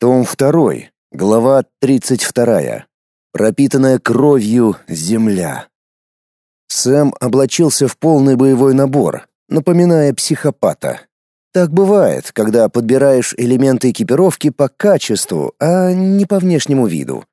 Том 2, глава 32. Пропитанная кровью земля. Сэм облачился в полный боевой набор, напоминая психопата. Так бывает, когда подбираешь элементы экипировки по качеству, а не по внешнему виду.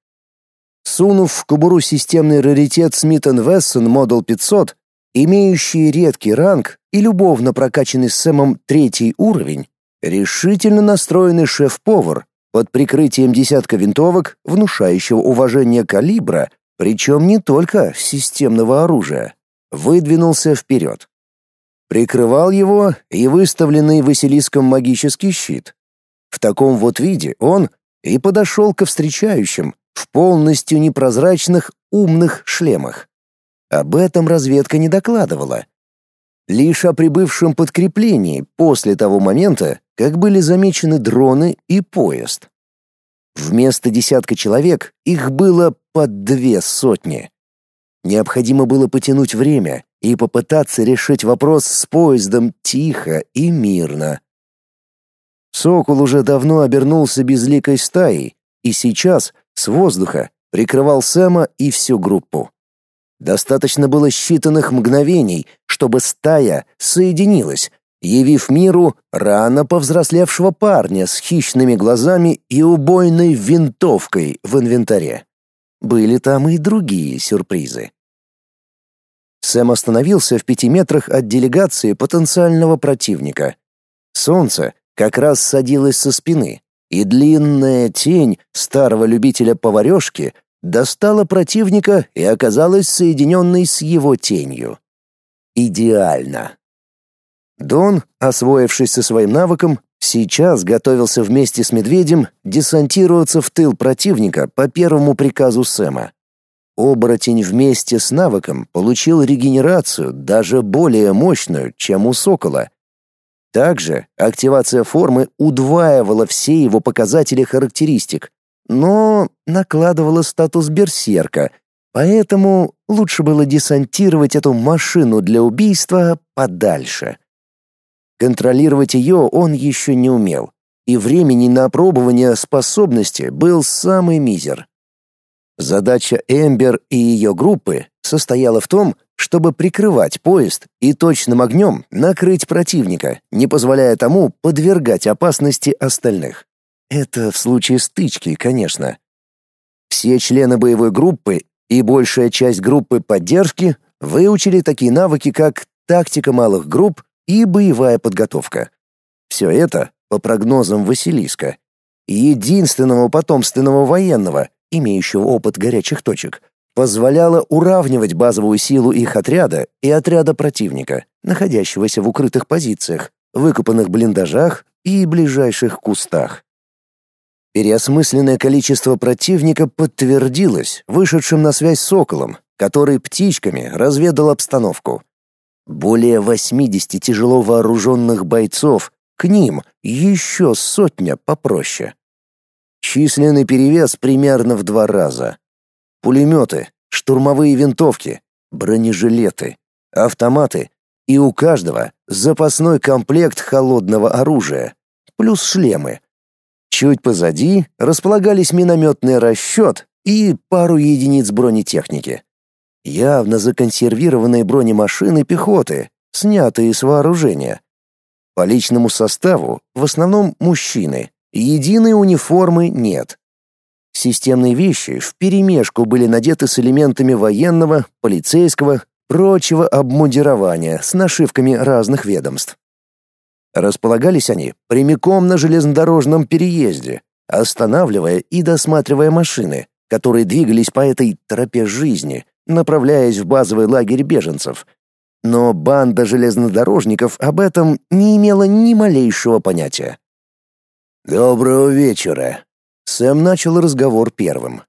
Сунув в кобуру системный раритет Smith Wesson Model 500, имеющий редкий ранг и любовно прокачанный Сэмом третий уровень, решительно настроенный шеф-повар под прикрытием десятка винтовок, внушающего уважение калибра, причем не только системного оружия, выдвинулся вперед. Прикрывал его и выставленный Василиском магический щит. В таком вот виде он и подошел ко встречающим в полностью непрозрачных умных шлемах. Об этом разведка не докладывала. Лишь о прибывшем подкреплении после того момента, как были замечены дроны и поезд. Вместо десятка человек их было под две сотни. Необходимо было потянуть время и попытаться решить вопрос с поездом тихо и мирно. Сокол уже давно обернулся безликой стаей и сейчас с воздуха прикрывал Сэма и всю группу. Достаточно было считанных мгновений, чтобы стая соединилась, явив миру рано повзрослевшего парня с хищными глазами и убойной винтовкой в инвентаре. Были там и другие сюрпризы. Сэм остановился в пяти метрах от делегации потенциального противника. Солнце как раз садилось со спины, и длинная тень старого любителя поварешки достала противника и оказалась соединенной с его тенью. Идеально. Дон, освоившись со своим навыком, сейчас готовился вместе с медведем десантироваться в тыл противника по первому приказу Сэма. Оборотень вместе с навыком получил регенерацию даже более мощную, чем у сокола. Также активация формы удваивала все его показатели характеристик, но накладывала статус берсерка, поэтому лучше было десантировать эту машину для убийства подальше. Контролировать ее он еще не умел, и времени на опробование способности был самый мизер. Задача Эмбер и ее группы состояла в том, чтобы прикрывать поезд и точным огнем накрыть противника, не позволяя тому подвергать опасности остальных. Это в случае стычки, конечно. Все члены боевой группы и большая часть группы поддержки выучили такие навыки, как тактика малых групп и боевая подготовка. Все это, по прогнозам Василиска, единственного потомственного военного, имеющего опыт горячих точек, позволяло уравнивать базовую силу их отряда и отряда противника, находящегося в укрытых позициях, выкопанных блиндажах и ближайших кустах. Переосмысленное количество противника подтвердилось вышедшим на связь соколом, который птичками разведал обстановку. Более 80 тяжело вооруженных бойцов, к ним еще сотня попроще. Численный перевес примерно в два раза. Пулеметы, штурмовые винтовки, бронежилеты, автоматы и у каждого запасной комплект холодного оружия, плюс шлемы, Чуть позади располагались минометный расчет и пару единиц бронетехники. Явно законсервированные бронемашины пехоты, снятые с вооружения. По личному составу в основном мужчины, единой униформы нет. Системные вещи вперемешку были надеты с элементами военного, полицейского, прочего обмундирования с нашивками разных ведомств. Располагались они прямиком на железнодорожном переезде, останавливая и досматривая машины, которые двигались по этой тропе жизни, направляясь в базовый лагерь беженцев. Но банда железнодорожников об этом не имела ни малейшего понятия. «Доброго вечера!» Сэм начал разговор первым.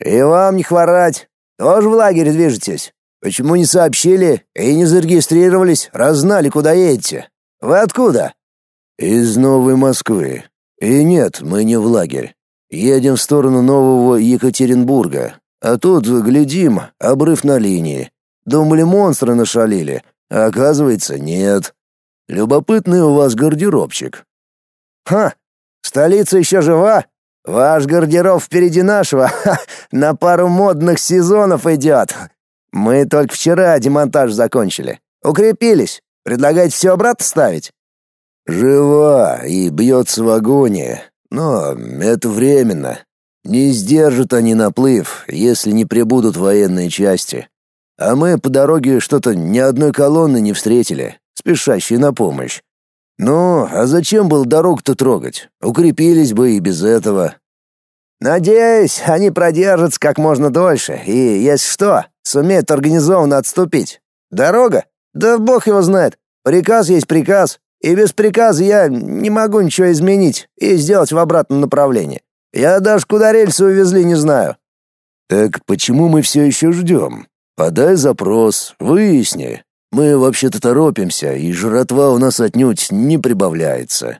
«И вам не хворать! Тоже в лагерь движетесь? Почему не сообщили и не зарегистрировались, раз знали, куда едете?» Вы откуда?» «Из Новой Москвы. И нет, мы не в лагерь. Едем в сторону Нового Екатеринбурга. А тут, глядим, обрыв на линии. Думали, монстры нашалили, а оказывается, нет. Любопытный у вас гардеробчик». «Ха! Столица еще жива? Ваш гардероб впереди нашего на пару модных сезонов идет. Мы только вчера демонтаж закончили. Укрепились. Предлагаете все обратно ставить?» «Жива и бьется в агонии, но это временно. Не сдержат они наплыв, если не прибудут военные части. А мы по дороге что-то ни одной колонны не встретили, спешащей на помощь. Ну, а зачем было дорогу-то трогать? Укрепились бы и без этого. Надеюсь, они продержатся как можно дольше, и, если что, сумеют организованно отступить. Дорога? Да бог его знает. Приказ есть приказ, и без приказа я не могу ничего изменить и сделать в обратном направлении. Я даже куда рельсы увезли не знаю. Так почему мы все еще ждем? Подай запрос, выясни. Мы вообще-то торопимся, и жратва у нас отнюдь не прибавляется.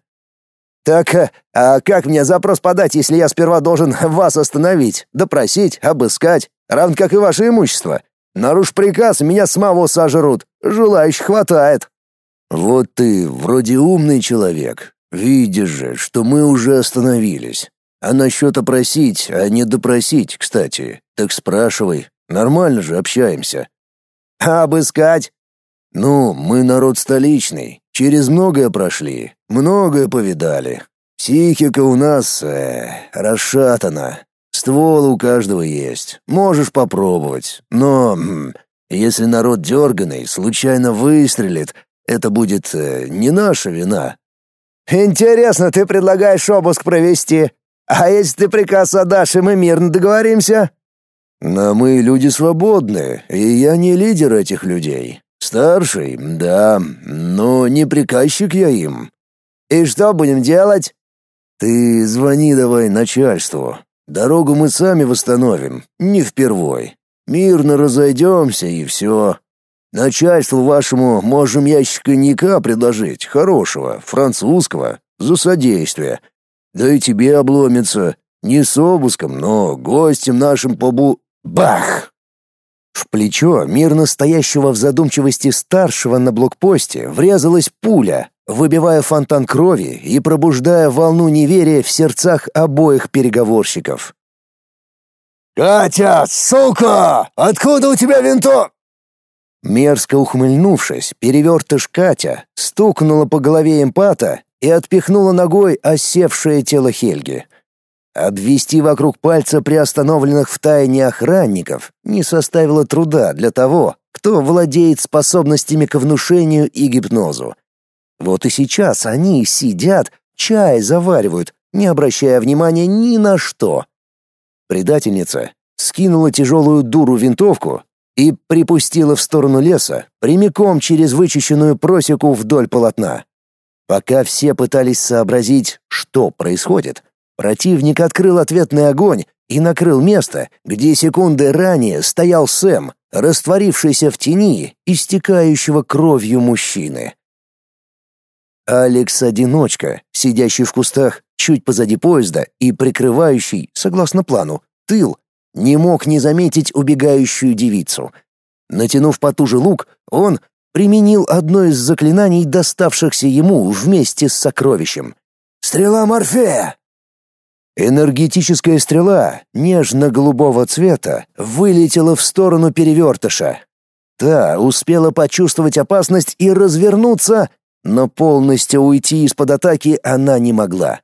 Так, э, а как мне запрос подать, если я сперва должен вас остановить, допросить, обыскать, равно как и ваше имущество? Наруш приказ, меня самого сожрут. Желающих хватает. Вот ты вроде умный человек. Видишь же, что мы уже остановились. А насчет опросить, а не допросить, кстати, так спрашивай. Нормально же общаемся. А обыскать? Ну, мы народ столичный, через многое прошли, многое повидали. Психика у нас э, расшатана. Ствол у каждого есть. Можешь попробовать. Но если народ дерганый случайно выстрелит, это будет э, не наша вина. Интересно, ты предлагаешь обыск провести. А если ты приказ отдашь, и мы мирно договоримся? Но мы люди свободные, и я не лидер этих людей. Старший, да, но не приказчик я им. И что будем делать? Ты звони давай начальству. Дорогу мы сами восстановим, не впервой. Мирно разойдемся и все. Начальству вашему можем ящик коньяка предложить, хорошего, французского, за содействие. Да и тебе обломится. Не с обыском, но гостем нашим побу... Бах! В плечо мирно стоящего в задумчивости старшего на блокпосте врезалась пуля, выбивая фонтан крови и пробуждая волну неверия в сердцах обоих переговорщиков. «Катя, сука! Откуда у тебя винтовка?» Мерзко ухмыльнувшись, перевертыш Катя стукнула по голове эмпата и отпихнула ногой осевшее тело Хельги. Обвести вокруг пальца приостановленных в тайне охранников не составило труда для того, кто владеет способностями к внушению и гипнозу. Вот и сейчас они сидят, чай заваривают, не обращая внимания ни на что. Предательница скинула тяжелую дуру винтовку и припустила в сторону леса, прямиком через вычищенную просеку вдоль полотна. Пока все пытались сообразить, что происходит, Противник открыл ответный огонь и накрыл место, где секунды ранее стоял Сэм, растворившийся в тени истекающего кровью мужчины. Алекс-одиночка, сидящий в кустах чуть позади поезда и прикрывающий, согласно плану, тыл, не мог не заметить убегающую девицу. Натянув потуже лук, он применил одно из заклинаний, доставшихся ему вместе с сокровищем. «Стрела Морфея!» Энергетическая стрела нежно-голубого цвета вылетела в сторону перевертыша. Та успела почувствовать опасность и развернуться, но полностью уйти из-под атаки она не могла.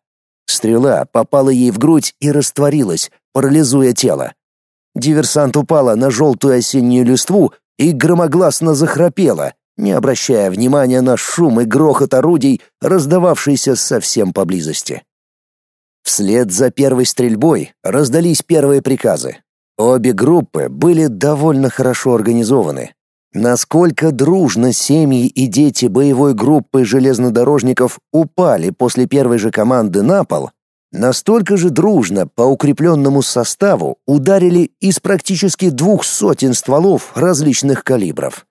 Стрела попала ей в грудь и растворилась, парализуя тело. Диверсант упала на желтую осеннюю листву и громогласно захрапела, не обращая внимания на шум и грохот орудий, раздававшийся совсем поблизости. Вслед за первой стрельбой раздались первые приказы. Обе группы были довольно хорошо организованы. Насколько дружно семьи и дети боевой группы железнодорожников упали после первой же команды на пол, настолько же дружно по укрепленному составу ударили из практически двух сотен стволов различных калибров.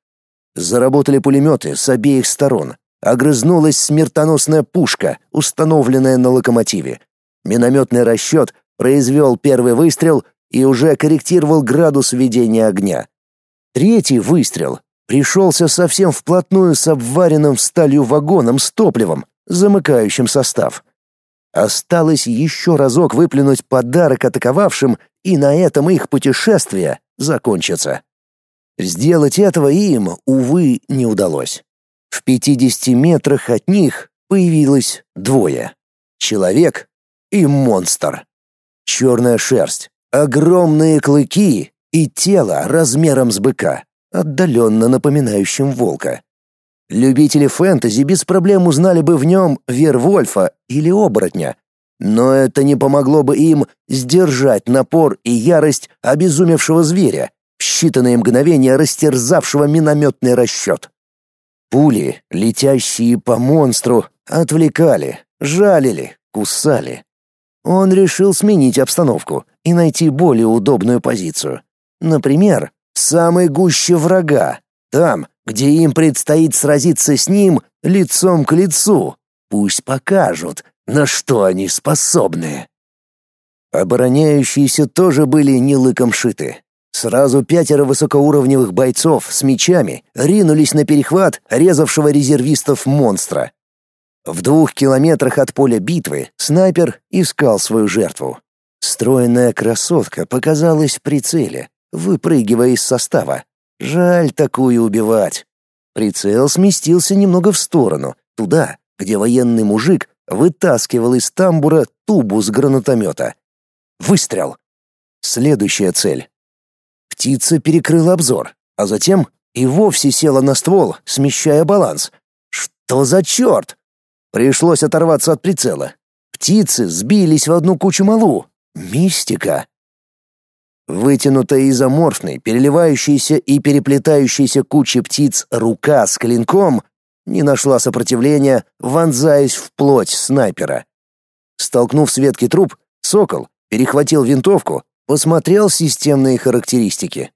Заработали пулеметы с обеих сторон. Огрызнулась смертоносная пушка, установленная на локомотиве, Минометный расчет произвел первый выстрел и уже корректировал градус ведения огня. Третий выстрел пришелся совсем вплотную с обваренным сталью вагоном с топливом, замыкающим состав. Осталось еще разок выплюнуть подарок атаковавшим, и на этом их путешествие закончится. Сделать этого им, увы, не удалось. В 50 метрах от них появилось двое. Человек и монстр. Черная шерсть, огромные клыки и тело размером с быка, отдаленно напоминающим волка. Любители фэнтези без проблем узнали бы в нем Вервольфа или оборотня, но это не помогло бы им сдержать напор и ярость обезумевшего зверя, в считанные мгновения растерзавшего минометный расчет. Пули, летящие по монстру, отвлекали, жалили, кусали. Он решил сменить обстановку и найти более удобную позицию. Например, в самой гуще врага, там, где им предстоит сразиться с ним лицом к лицу. Пусть покажут, на что они способны. Обороняющиеся тоже были не лыком шиты. Сразу пятеро высокоуровневых бойцов с мечами ринулись на перехват резавшего резервистов монстра. В двух километрах от поля битвы снайпер искал свою жертву. Стройная красотка показалась в прицеле, выпрыгивая из состава. Жаль такую убивать. Прицел сместился немного в сторону, туда, где военный мужик вытаскивал из тамбура тубу с гранатомета. Выстрел. Следующая цель. Птица перекрыла обзор, а затем и вовсе села на ствол, смещая баланс. Что за черт? Пришлось оторваться от прицела. Птицы сбились в одну кучу малу. Мистика. Вытянутая изоморфной, переливающаяся и переплетающаяся куча птиц рука с клинком не нашла сопротивления, вонзаясь в плоть снайпера. Столкнув с ветки труп, сокол перехватил винтовку, посмотрел системные характеристики.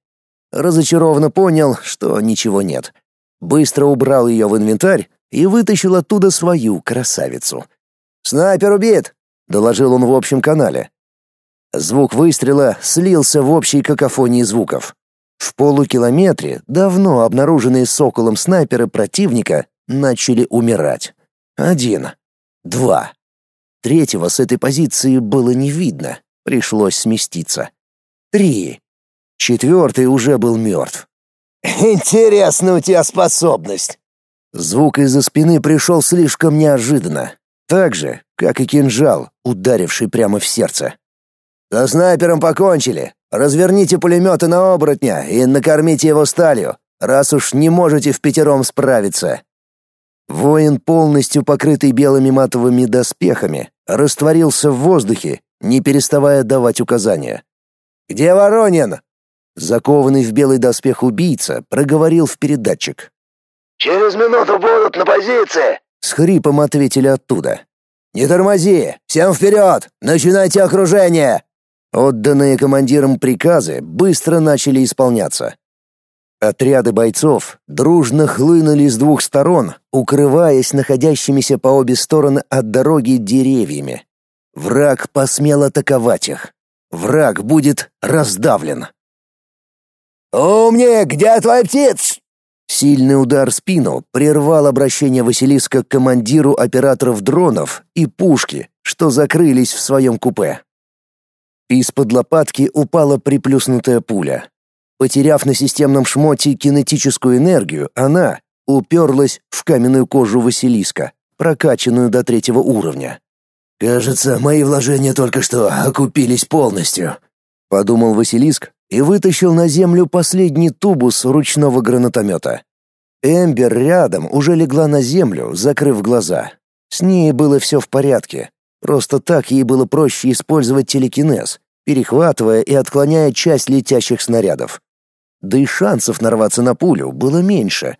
Разочарованно понял, что ничего нет. Быстро убрал ее в инвентарь и вытащил оттуда свою красавицу. «Снайпер убит!» — доложил он в общем канале. Звук выстрела слился в общей какофонии звуков. В полукилометре давно обнаруженные соколом снайперы противника начали умирать. Один. Два. Третьего с этой позиции было не видно. Пришлось сместиться. Три. Четвертый уже был мертв. «Интересная у тебя способность!» Звук из-за спины пришел слишком неожиданно. Так же, как и кинжал, ударивший прямо в сердце. «Со снайпером покончили. Разверните пулеметы на оборотня и накормите его сталью, раз уж не можете в пятером справиться». Воин, полностью покрытый белыми матовыми доспехами, растворился в воздухе, не переставая давать указания. «Где Воронин?» Закованный в белый доспех убийца проговорил в передатчик. «Через минуту будут на позиции!» С хрипом ответили оттуда. «Не тормози! Всем вперед! Начинайте окружение!» Отданные командирам приказы быстро начали исполняться. Отряды бойцов дружно хлынули с двух сторон, укрываясь находящимися по обе стороны от дороги деревьями. Враг посмел атаковать их. Враг будет раздавлен. «Умник, где твой птиц?» Сильный удар в спину прервал обращение Василиска к командиру операторов дронов и пушки, что закрылись в своем купе. Из-под лопатки упала приплюснутая пуля. Потеряв на системном шмоте кинетическую энергию, она уперлась в каменную кожу Василиска, прокачанную до третьего уровня. «Кажется, мои вложения только что окупились полностью», — подумал Василиск и вытащил на землю последний тубус ручного гранатомета. Эмбер рядом уже легла на землю, закрыв глаза. С ней было все в порядке, Просто так ей было проще использовать телекинез, перехватывая и отклоняя часть летящих снарядов. Да и шансов нарваться на пулю было меньше.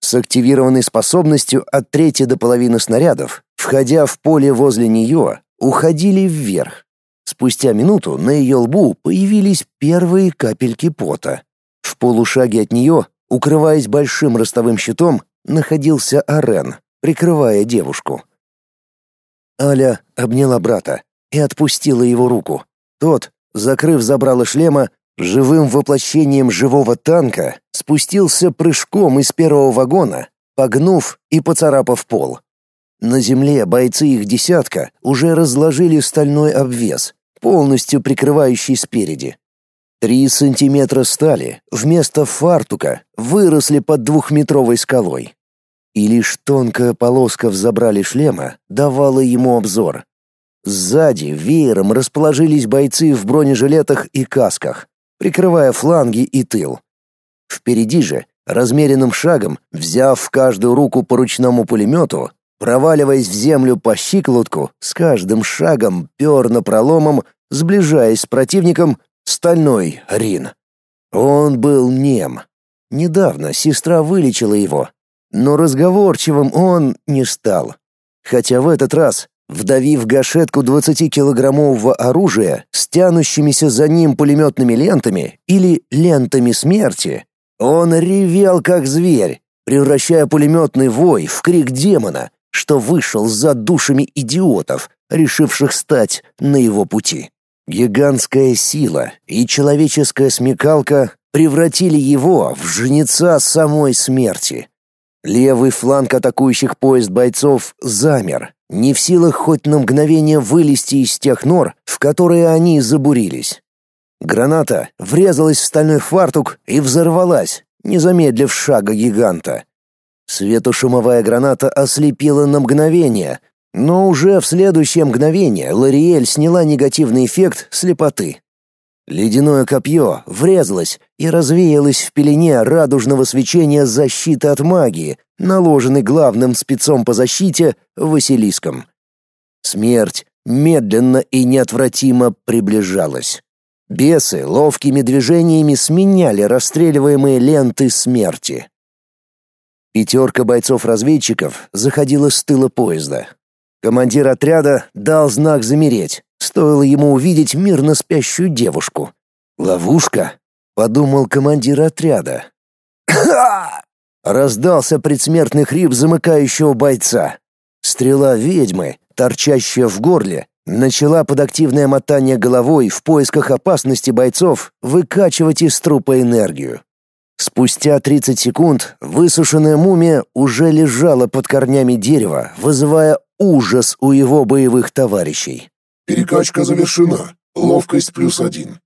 С активированной способностью от трети до половины снарядов, входя в поле возле нее, уходили вверх. Спустя минуту на ее лбу появились первые капельки пота. В полушаге от нее, укрываясь большим ростовым щитом, находился Арен, прикрывая девушку. Аля обняла брата и отпустила его руку. Тот, закрыв забрало шлема, живым воплощением живого танка спустился прыжком из первого вагона, погнув и поцарапав пол. На земле бойцы их десятка уже разложили стальной обвес, полностью прикрывающий спереди. Три сантиметра стали вместо фартука выросли под двухметровой скалой. И лишь тонкая полоска в забрале шлема давала ему обзор. Сзади веером расположились бойцы в бронежилетах и касках, прикрывая фланги и тыл. Впереди же, размеренным шагом, взяв в каждую руку по ручному пулемету, проваливаясь в землю по щиколотку, с каждым шагом пер на проломом, сближаясь с противником, стальной Рин. Он был нем. Недавно сестра вылечила его, но разговорчивым он не стал. Хотя в этот раз, вдавив гашетку 20-килограммового оружия с тянущимися за ним пулеметными лентами или лентами смерти, он ревел как зверь, превращая пулеметный вой в крик демона, что вышел за душами идиотов, решивших стать на его пути. Гигантская сила и человеческая смекалка превратили его в жнеца самой смерти. Левый фланг атакующих поезд бойцов замер, не в силах хоть на мгновение вылезти из тех нор, в которые они забурились. Граната врезалась в стальной фартук и взорвалась, не замедлив шага гиганта. Светошумовая граната ослепила на мгновение, но уже в следующее мгновение Лориэль сняла негативный эффект слепоты. Ледяное копье врезалось и развеялось в пелене радужного свечения защиты от магии, наложенной главным спецом по защите Василиском. Смерть медленно и неотвратимо приближалась. Бесы ловкими движениями сменяли расстреливаемые ленты смерти. Пятерка бойцов-разведчиков заходила с тыла поезда. Командир отряда дал знак замереть. Стоило ему увидеть мирно спящую девушку. «Ловушка?» — подумал командир отряда. Раздался предсмертный хрип замыкающего бойца. Стрела ведьмы, торчащая в горле, начала под активное мотание головой в поисках опасности бойцов выкачивать из трупа энергию. Спустя 30 секунд высушенная мумия уже лежала под корнями дерева, вызывая ужас у его боевых товарищей. «Перекачка завершена. Ловкость плюс один».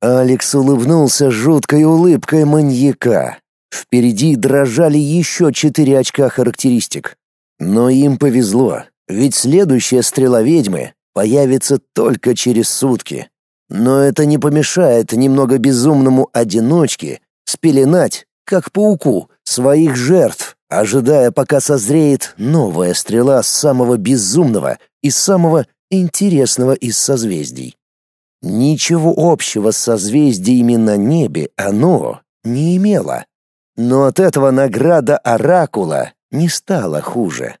Алекс улыбнулся жуткой улыбкой маньяка. Впереди дрожали еще четыре очка характеристик. Но им повезло, ведь следующая стрела ведьмы появится только через сутки. Но это не помешает немного безумному одиночке спеленать, как пауку, своих жертв, ожидая, пока созреет новая стрела самого безумного и самого интересного из созвездий. Ничего общего с созвездиями на небе оно не имело. Но от этого награда Оракула не стала хуже.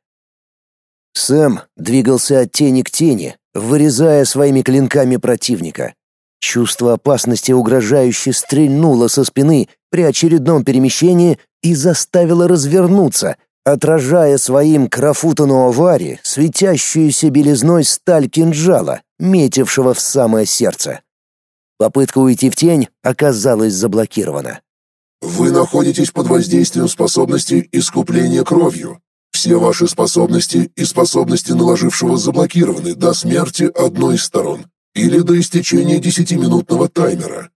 Сэм двигался от тени к тени, вырезая своими клинками противника. Чувство опасности угрожающе стрельнуло со спины при очередном перемещении и заставило развернуться, отражая своим крафутану авари светящуюся белизной сталь кинжала, метившего в самое сердце. Попытка уйти в тень оказалась заблокирована. «Вы находитесь под воздействием способности искупления кровью. Все ваши способности и способности наложившего заблокированы до смерти одной из сторон или до истечения десятиминутного таймера.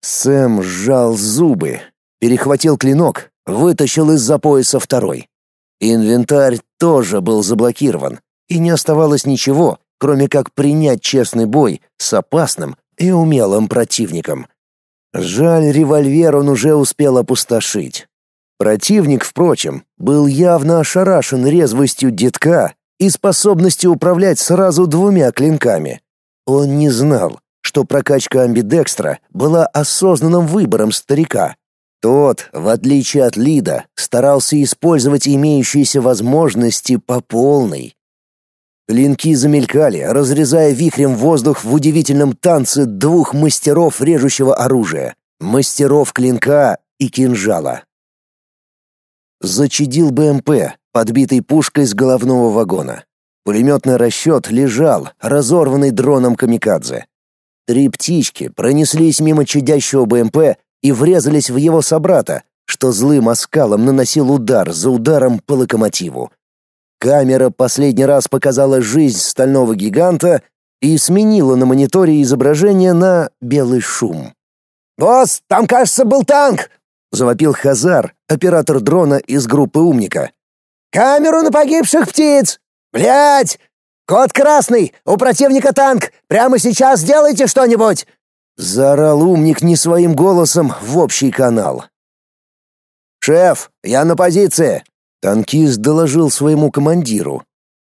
Сэм сжал зубы, перехватил клинок, вытащил из-за пояса второй. Инвентарь тоже был заблокирован, и не оставалось ничего, кроме как принять честный бой с опасным и умелым противником. Жаль, револьвер он уже успел опустошить. Противник, впрочем, был явно ошарашен резвостью детка и способностью управлять сразу двумя клинками. Он не знал, что прокачка амбидекстра была осознанным выбором старика. Тот, в отличие от Лида, старался использовать имеющиеся возможности по полной. Клинки замелькали, разрезая вихрем воздух в удивительном танце двух мастеров режущего оружия, мастеров клинка и кинжала. Зачадил БМП, подбитый пушкой с головного вагона. Пулеметный расчет лежал, разорванный дроном камикадзе. Три птички пронеслись мимо чадящего БМП и врезались в его собрата, что злым оскалом наносил удар за ударом по локомотиву. Камера последний раз показала жизнь стального гиганта и сменила на мониторе изображение на белый шум. «Босс, там, кажется, был танк!» — завопил Хазар, оператор дрона из группы «Умника». «Камеру на погибших птиц! Блядь! Код красный! У противника танк! Прямо сейчас сделайте что-нибудь!» Заорал умник не своим голосом в общий канал. «Шеф, я на позиции!» Танкист доложил своему командиру.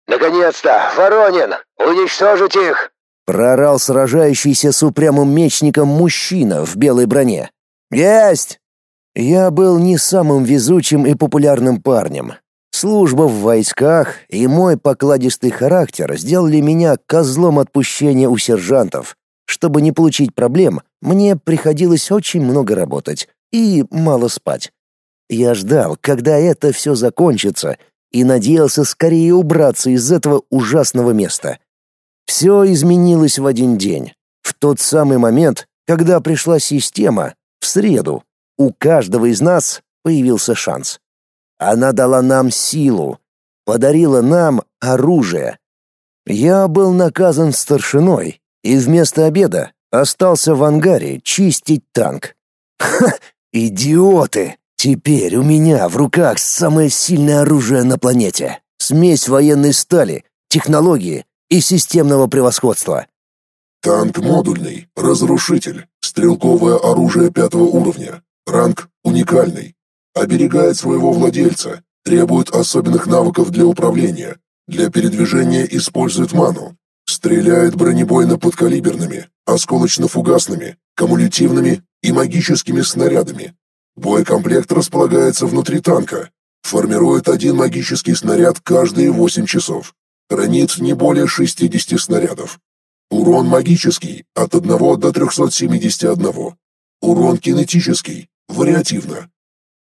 «Наконец-то! Воронин! Уничтожить их!» Прорал сражающийся с упрямым мечником мужчина в белой броне. «Есть!» Я был не самым везучим и популярным парнем. Служба в войсках и мой покладистый характер сделали меня козлом отпущения у сержантов. Чтобы не получить проблем, мне приходилось очень много работать и мало спать. Я ждал, когда это все закончится, и надеялся скорее убраться из этого ужасного места. Все изменилось в один день, в тот самый момент, когда пришла система, в среду, у каждого из нас появился шанс. Она дала нам силу, подарила нам оружие. Я был наказан старшиной и вместо обеда остался в ангаре чистить танк. Ха, идиоты! Теперь у меня в руках самое сильное оружие на планете. Смесь военной стали, технологии и системного превосходства. Танк модульный, разрушитель, стрелковое оружие пятого уровня. Ранг уникальный. Оберегает своего владельца. Требует особенных навыков для управления. Для передвижения использует ману. Стреляет бронебойно-подкалиберными, осколочно-фугасными, кумулятивными и магическими снарядами. Боекомплект располагается внутри танка. Формирует один магический снаряд каждые 8 часов. Хранит не более 60 снарядов. Урон магический от 1 до 371. Урон кинетический Вариативно.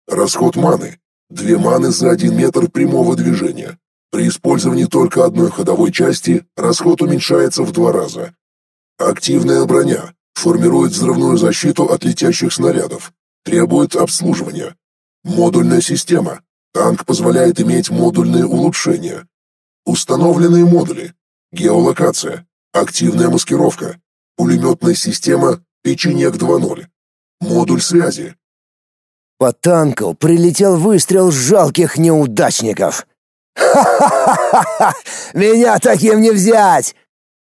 Расход маны. Две маны за один метр прямого движения. При использовании только одной ходовой части расход уменьшается в два раза. Активная броня. Формирует взрывную защиту от летящих снарядов. Требует обслуживания. Модульная система. Танк позволяет иметь модульные улучшения. Установленные модули. Геолокация. Активная маскировка. Пулеметная система Печенек 2.0. Модуль связи. По танку прилетел выстрел жалких неудачников. «Ха-ха-ха! Меня таким не взять!»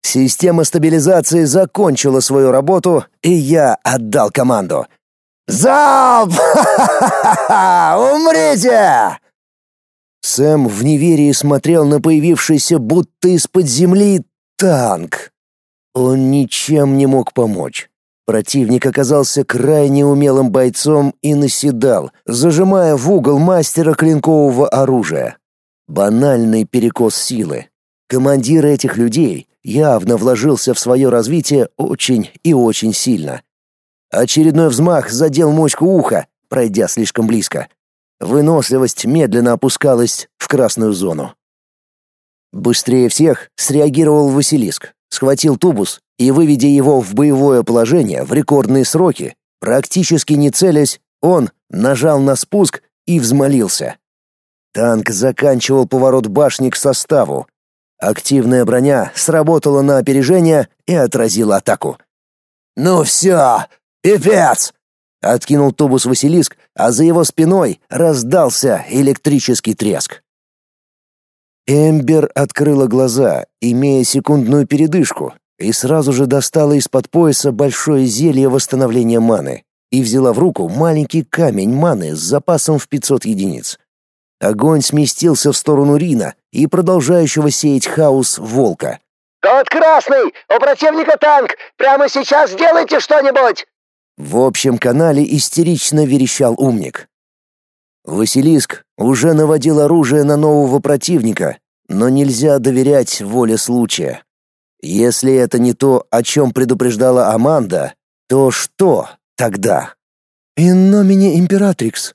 Система стабилизации закончила свою работу, и я отдал команду. «Залп! Умрите!» Сэм в неверии смотрел на появившийся будто из-под земли танк. Он ничем не мог помочь. Противник оказался крайне умелым бойцом и наседал, зажимая в угол мастера клинкового оружия. Банальный перекос силы. Командир этих людей явно вложился в свое развитие очень и очень сильно. Очередной взмах задел мочку уха, пройдя слишком близко. Выносливость медленно опускалась в красную зону. Быстрее всех среагировал Василиск, схватил тубус и, выведя его в боевое положение в рекордные сроки, практически не целясь, он нажал на спуск и взмолился. Танк заканчивал поворот башни к составу. Активная броня сработала на опережение и отразила атаку. «Ну все, пипец!» — откинул тубус Василиск, а за его спиной раздался электрический треск. Эмбер открыла глаза, имея секундную передышку, и сразу же достала из-под пояса большое зелье восстановления маны и взяла в руку маленький камень маны с запасом в 500 единиц. Огонь сместился в сторону Рина и продолжающего сеять хаос волка. «Код красный! У противника танк! Прямо сейчас сделайте что-нибудь!» В общем канале истерично верещал умник. Василиск уже наводил оружие на нового противника, но нельзя доверять воле случая. Если это не то, о чем предупреждала Аманда, то что тогда? «In nomine императрикс».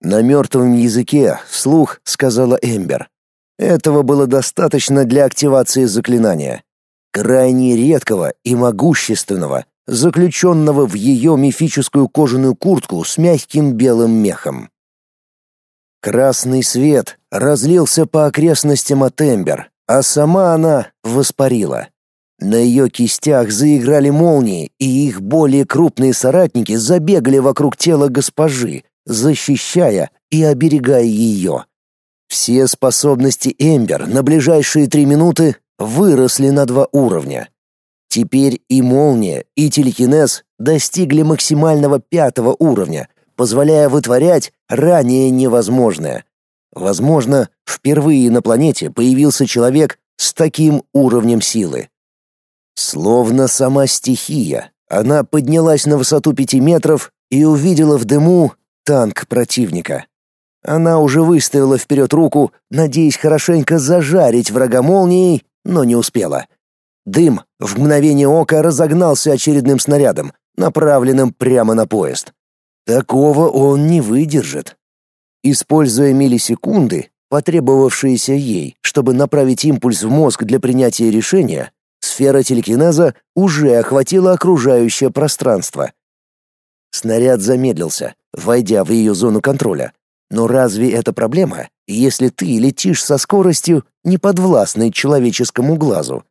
На мертвом языке вслух сказала Эмбер. Этого было достаточно для активации заклинания. Крайне редкого и могущественного, заключенного в ее мифическую кожаную куртку с мягким белым мехом. Красный свет разлился по окрестностям от Эмбер, а сама она воспарила. На ее кистях заиграли молнии, и их более крупные соратники забегали вокруг тела госпожи, защищая и оберегая ее. Все способности Эмбер на ближайшие три минуты выросли на два уровня. Теперь и молния, и телекинез достигли максимального пятого уровня, позволяя вытворять ранее невозможное. Возможно, впервые на планете появился человек с таким уровнем силы. Словно сама стихия, она поднялась на высоту пяти метров и увидела в дыму танк противника. Она уже выставила вперед руку, надеясь хорошенько зажарить врага молнией, но не успела. Дым в мгновение ока разогнался очередным снарядом, направленным прямо на поезд. Такого он не выдержит. Используя миллисекунды, потребовавшиеся ей, чтобы направить импульс в мозг для принятия решения, Сфера телекинеза уже охватила окружающее пространство. Снаряд замедлился, войдя в ее зону контроля. Но разве это проблема, если ты летишь со скоростью, не подвластной человеческому глазу?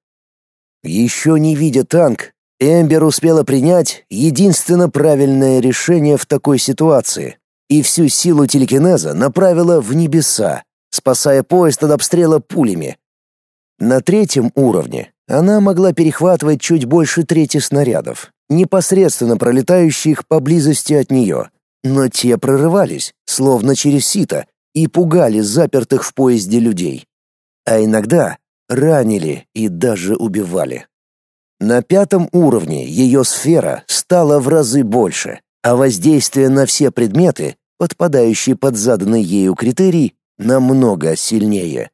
Еще не видя танк, Эмбер успела принять единственно правильное решение в такой ситуации и всю силу телекинеза направила в небеса, спасая поезд от обстрела пулями. На третьем уровне она могла перехватывать чуть больше трети снарядов, непосредственно пролетающих поблизости от нее, но те прорывались, словно через сито, и пугали запертых в поезде людей. А иногда ранили и даже убивали. На пятом уровне ее сфера стала в разы больше, а воздействие на все предметы, подпадающие под заданный ею критерий, намного сильнее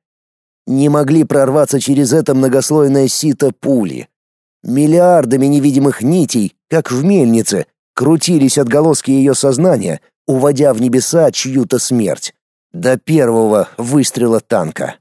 не могли прорваться через это многослойное сито пули. Миллиардами невидимых нитей, как в мельнице, крутились отголоски ее сознания, уводя в небеса чью-то смерть. До первого выстрела танка.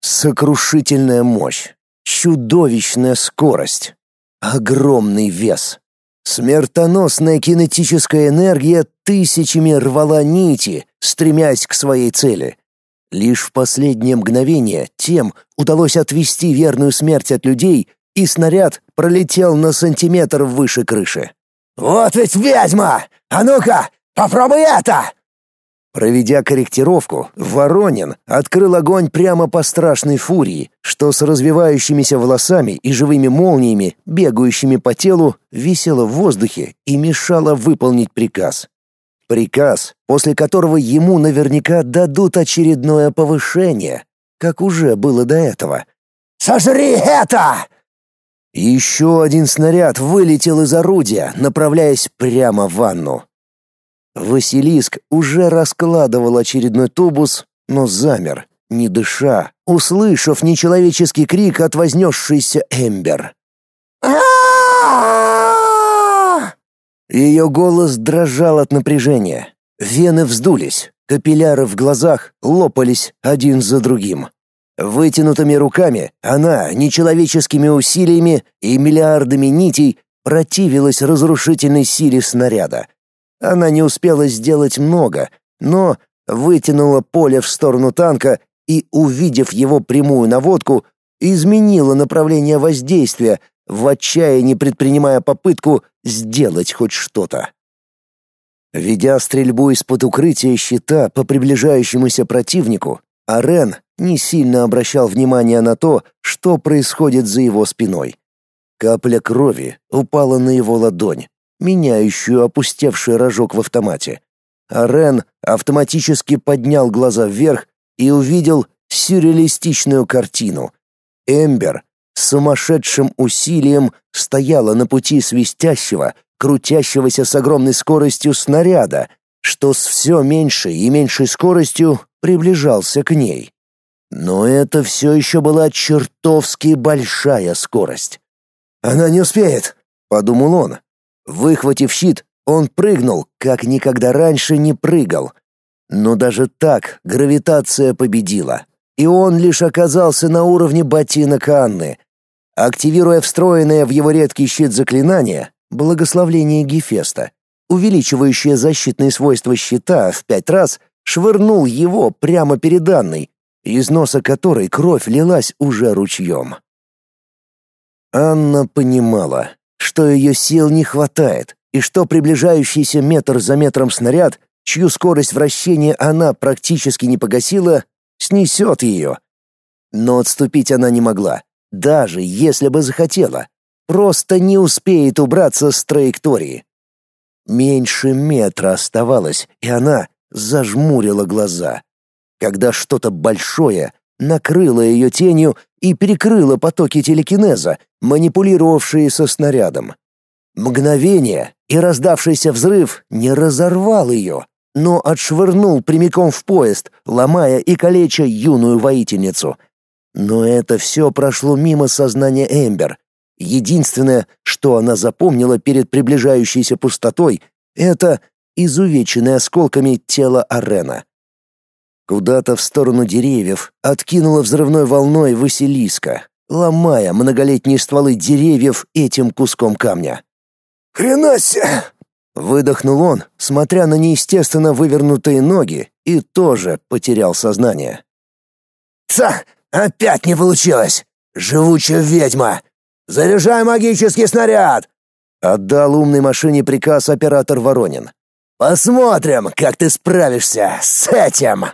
Сокрушительная мощь, чудовищная скорость, огромный вес. Смертоносная кинетическая энергия тысячами рвала нити, стремясь к своей цели — Лишь в последнее мгновение тем удалось отвести верную смерть от людей, и снаряд пролетел на сантиметр выше крыши. «Вот ведь ведьма! А ну-ка, попробуй это!» Проведя корректировку, Воронин открыл огонь прямо по страшной фурии, что с развивающимися волосами и живыми молниями, бегающими по телу, висело в воздухе и мешало выполнить приказ. Приказ, после которого ему наверняка дадут очередное повышение, как уже было до этого. «Сожри это!» Еще один снаряд вылетел из орудия, направляясь прямо в ванну. Василиск уже раскладывал очередной тубус, но замер, не дыша, услышав нечеловеческий крик от вознесшейся Эмбер. Ее голос дрожал от напряжения. Вены вздулись, капилляры в глазах лопались один за другим. Вытянутыми руками она нечеловеческими усилиями и миллиардами нитей противилась разрушительной силе снаряда. Она не успела сделать много, но вытянула поле в сторону танка и, увидев его прямую наводку, изменила направление воздействия, в отчаянии предпринимая попытку сделать хоть что-то. Ведя стрельбу из-под укрытия щита по приближающемуся противнику, Арен не сильно обращал внимание на то, что происходит за его спиной. Капля крови упала на его ладонь, меняющую опустевший рожок в автомате. Арен автоматически поднял глаза вверх и увидел сюрреалистичную картину. Эмбер сумасшедшим усилием стояла на пути свистящего, крутящегося с огромной скоростью снаряда, что с все меньшей и меньшей скоростью приближался к ней. Но это все еще была чертовски большая скорость. «Она не успеет», — подумал он. Выхватив щит, он прыгнул, как никогда раньше не прыгал. Но даже так гравитация победила, и он лишь оказался на уровне ботинок Анны, активируя встроенное в его редкий щит заклинание «Благословление Гефеста», увеличивающее защитные свойства щита в пять раз швырнул его прямо перед Анной, из носа которой кровь лилась уже ручьем. Анна понимала, что ее сил не хватает, и что приближающийся метр за метром снаряд, чью скорость вращения она практически не погасила, снесет ее. Но отступить она не могла, даже если бы захотела. Просто не успеет убраться с траектории. Меньше метра оставалось, и она зажмурила глаза. Когда что-то большое накрыло ее тенью и перекрыло потоки телекинеза, манипулировавшие со снарядом. Мгновение, и раздавшийся взрыв не разорвал ее, но отшвырнул прямиком в поезд, ломая и калеча юную воительницу. Но это все прошло мимо сознания Эмбер. Единственное, что она запомнила перед приближающейся пустотой, это изувеченное осколками тело Арена. Куда-то в сторону деревьев откинула взрывной волной Василиска, ломая многолетние стволы деревьев этим куском камня. «Хрена себе!» Выдохнул он, смотря на неестественно вывернутые ноги, и тоже потерял сознание. «Ца! Опять не получилось! Живучая ведьма! Заряжай магический снаряд!» Отдал умной машине приказ оператор Воронин. «Посмотрим, как ты справишься с этим!»